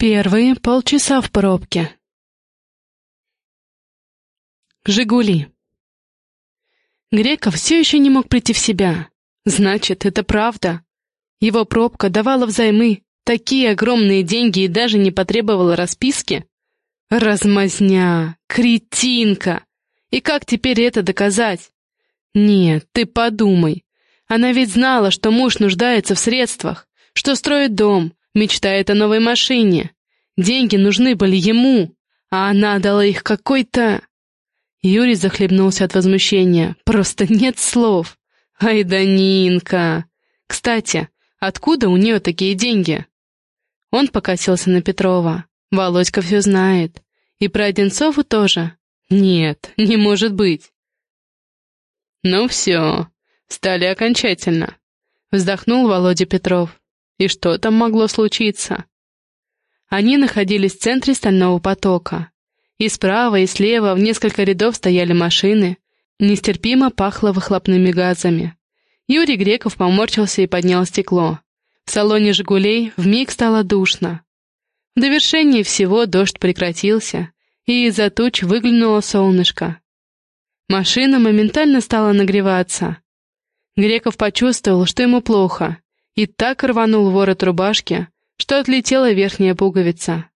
Первые полчаса в пробке. «Жигули». Греков все еще не мог прийти в себя. Значит, это правда. Его пробка давала взаймы такие огромные деньги и даже не потребовала расписки. Размазня, кретинка. И как теперь это доказать? Нет, ты подумай. Она ведь знала, что муж нуждается в средствах, что строит дом, мечтает о новой машине. Деньги нужны были ему, а она дала их какой-то... Юрий захлебнулся от возмущения. Просто нет слов. Ай да Нинка! Кстати, откуда у нее такие деньги? Он покосился на Петрова. Володька все знает. И про Одинцову тоже. Нет, не может быть. Ну все, стали окончательно. Вздохнул Володя Петров. И что там могло случиться? Они находились в центре стального потока. И справа, и слева в несколько рядов стояли машины. Нестерпимо пахло выхлопными газами. Юрий Греков поморщился и поднял стекло. В салоне «Жигулей» вмиг стало душно. В довершении всего дождь прекратился, и из-за туч выглянуло солнышко. Машина моментально стала нагреваться. Греков почувствовал, что ему плохо, и так рванул ворот рубашки, что отлетела верхняя пуговица.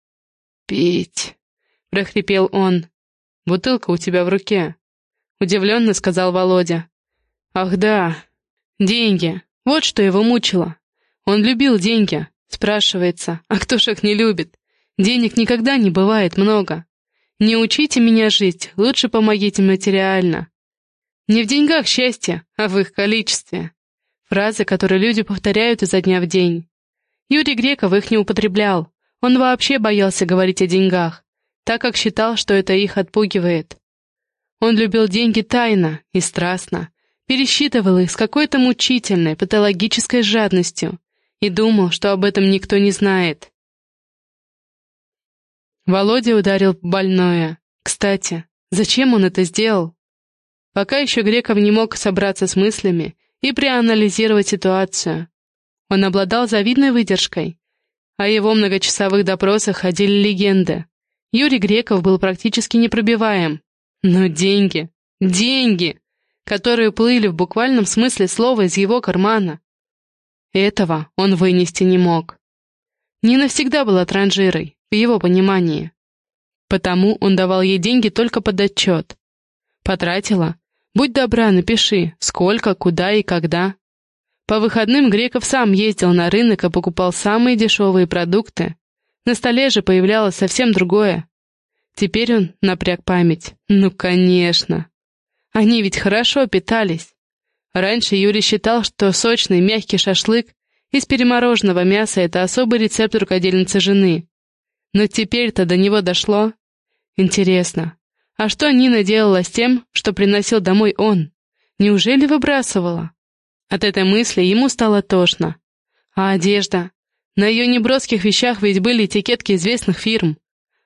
«Пить!» — прохрипел он. «Бутылка у тебя в руке», — удивленно сказал Володя. «Ах да, деньги, вот что его мучило. Он любил деньги, спрашивается, а кто ж их не любит? Денег никогда не бывает много. Не учите меня жить, лучше помогите материально. Не в деньгах счастье, а в их количестве. Фразы, которые люди повторяют изо дня в день. Юрий Греков их не употреблял. Он вообще боялся говорить о деньгах, так как считал, что это их отпугивает. Он любил деньги тайно и страстно, пересчитывал их с какой-то мучительной, патологической жадностью и думал, что об этом никто не знает. Володя ударил больное. Кстати, зачем он это сделал? Пока еще Греков не мог собраться с мыслями и проанализировать ситуацию. Он обладал завидной выдержкой. О его многочасовых допросах ходили легенды. Юрий Греков был практически непробиваем. Но деньги, деньги, которые плыли в буквальном смысле слова из его кармана. Этого он вынести не мог. Нина всегда была транжирой, в его понимании. Потому он давал ей деньги только под отчет. Потратила? Будь добра, напиши, сколько, куда и когда. По выходным Греков сам ездил на рынок и покупал самые дешевые продукты. На столе же появлялось совсем другое. Теперь он напряг память. Ну, конечно. Они ведь хорошо питались. Раньше Юрий считал, что сочный мягкий шашлык из перемороженного мяса — это особый рецепт рукодельницы жены. Но теперь-то до него дошло. Интересно, а что Нина делала с тем, что приносил домой он? Неужели выбрасывала? От этой мысли ему стало тошно. А одежда? На ее неброских вещах ведь были этикетки известных фирм.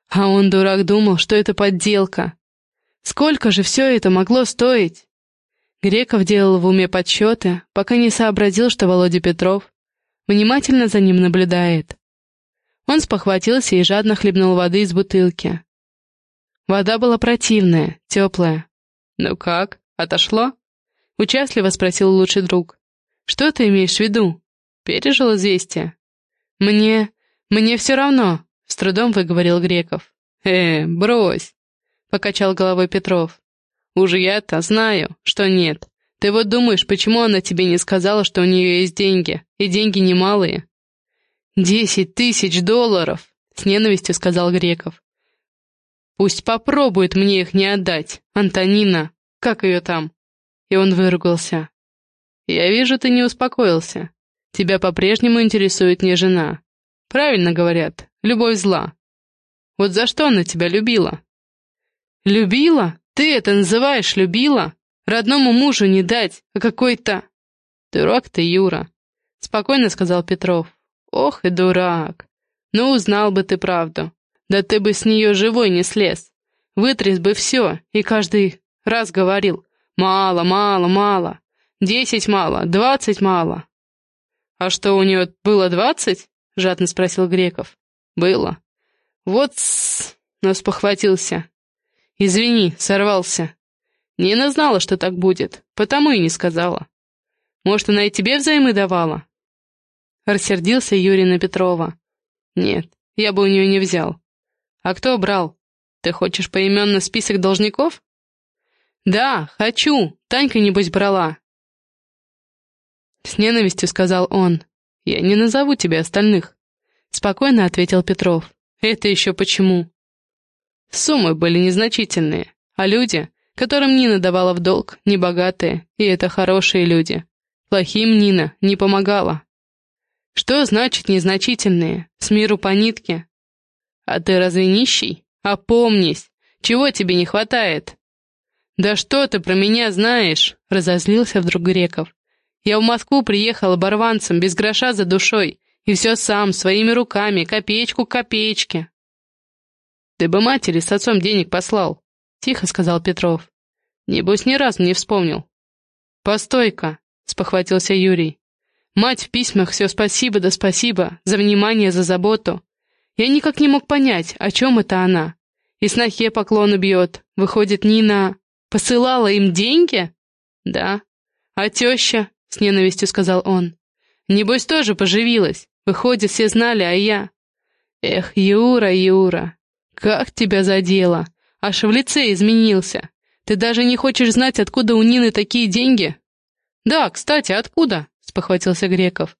А он, дурак, думал, что это подделка. Сколько же все это могло стоить? Греков делал в уме подсчеты, пока не сообразил, что Володя Петров внимательно за ним наблюдает. Он спохватился и жадно хлебнул воды из бутылки. Вода была противная, теплая. «Ну как, отошло?» — участливо спросил лучший друг. «Что ты имеешь в виду? Пережил известие?» «Мне... мне все равно», — с трудом выговорил Греков. «Э, брось», — покачал головой Петров. Уже я-то знаю, что нет. Ты вот думаешь, почему она тебе не сказала, что у нее есть деньги, и деньги немалые?» «Десять тысяч долларов!» — с ненавистью сказал Греков. «Пусть попробует мне их не отдать, Антонина, как ее там?» И он выругался. «Я вижу, ты не успокоился. Тебя по-прежнему интересует не жена. Правильно говорят, любовь зла. Вот за что она тебя любила?» «Любила? Ты это называешь любила? Родному мужу не дать, а какой-то... Дурак ты, Юра, спокойно сказал Петров. Ох и дурак. Ну, узнал бы ты правду. Да ты бы с нее живой не слез. Вытряс бы все, и каждый раз говорил. Мало, мало, мало. Десять мало, двадцать мало. А что, у нее было двадцать? Жадно спросил Греков. Было. Вот с... но спохватился. Извини, сорвался. Нина знала, что так будет, потому и не сказала. Может, она и тебе взаймы давала? Рассердился Юрий на Петрова. Нет, я бы у нее не взял. А кто брал? Ты хочешь поименно список должников? Да, хочу. Танька, небось, брала. С ненавистью сказал он. Я не назову тебе остальных. Спокойно ответил Петров. Это еще почему? Суммы были незначительные, а люди, которым Нина давала в долг, небогатые, и это хорошие люди. Плохим Нина не помогала. Что значит незначительные? С миру по нитке? А ты разве нищий? Опомнись! Чего тебе не хватает? Да что ты про меня знаешь? Разозлился вдруг Греков. Я в Москву приехал оборванцем, без гроша за душой, и все сам, своими руками, копеечку к копеечке. Ты бы матери с отцом денег послал, тихо сказал Петров. Небось, ни разу не вспомнил. Постой-ка, спохватился Юрий. Мать в письмах все спасибо да спасибо, за внимание, за заботу. Я никак не мог понять, о чем это она. И снохе поклоны бьет. Выходит, Нина посылала им деньги? Да. А теща? С ненавистью сказал он. Небось, тоже поживилась. Выходит, все знали, а я... Эх, Юра, Юра, как тебя задело. Аж в лице изменился. Ты даже не хочешь знать, откуда у Нины такие деньги? Да, кстати, откуда? Спохватился Греков.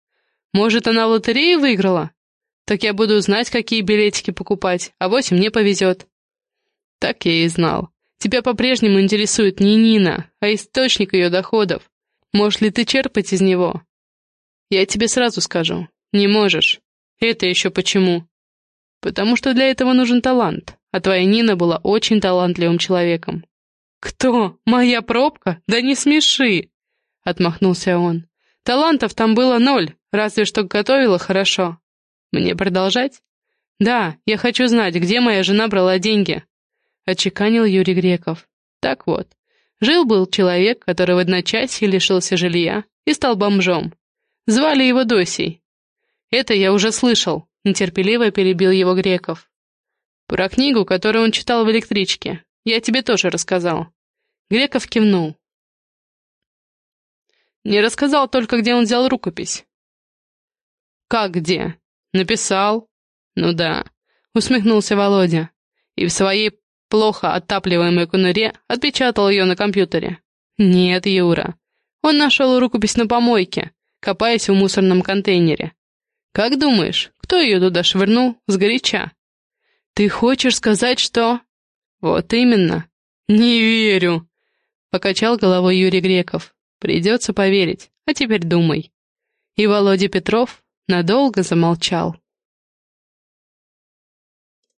Может, она в лотерею выиграла? Так я буду знать, какие билетики покупать, а вось мне повезет. Так я и знал. Тебя по-прежнему интересует не Нина, а источник ее доходов. Можешь ли ты черпать из него? Я тебе сразу скажу. Не можешь. Это еще почему? Потому что для этого нужен талант, а твоя Нина была очень талантливым человеком. Кто? Моя пробка? Да не смеши! Отмахнулся он. Талантов там было ноль, разве что готовила хорошо. Мне продолжать? Да, я хочу знать, где моя жена брала деньги. Отчеканил Юрий Греков. Так вот, жил-был человек, который в одночасье лишился жилья и стал бомжом. Звали его Досей. Это я уже слышал, нетерпеливо перебил его Греков. Про книгу, которую он читал в электричке, я тебе тоже рассказал. Греков кивнул. Не рассказал только, где он взял рукопись. Как где? Написал? Ну да, усмехнулся Володя. И в своей плохо отапливаемой конуре отпечатал ее на компьютере. Нет, Юра. Он нашел рукопись на помойке, копаясь в мусорном контейнере. Как думаешь, кто ее туда швырнул сгоряча? Ты хочешь сказать, что... Вот именно. Не верю. Покачал головой Юрий Греков. Придется поверить, а теперь думай. И Володя Петров надолго замолчал.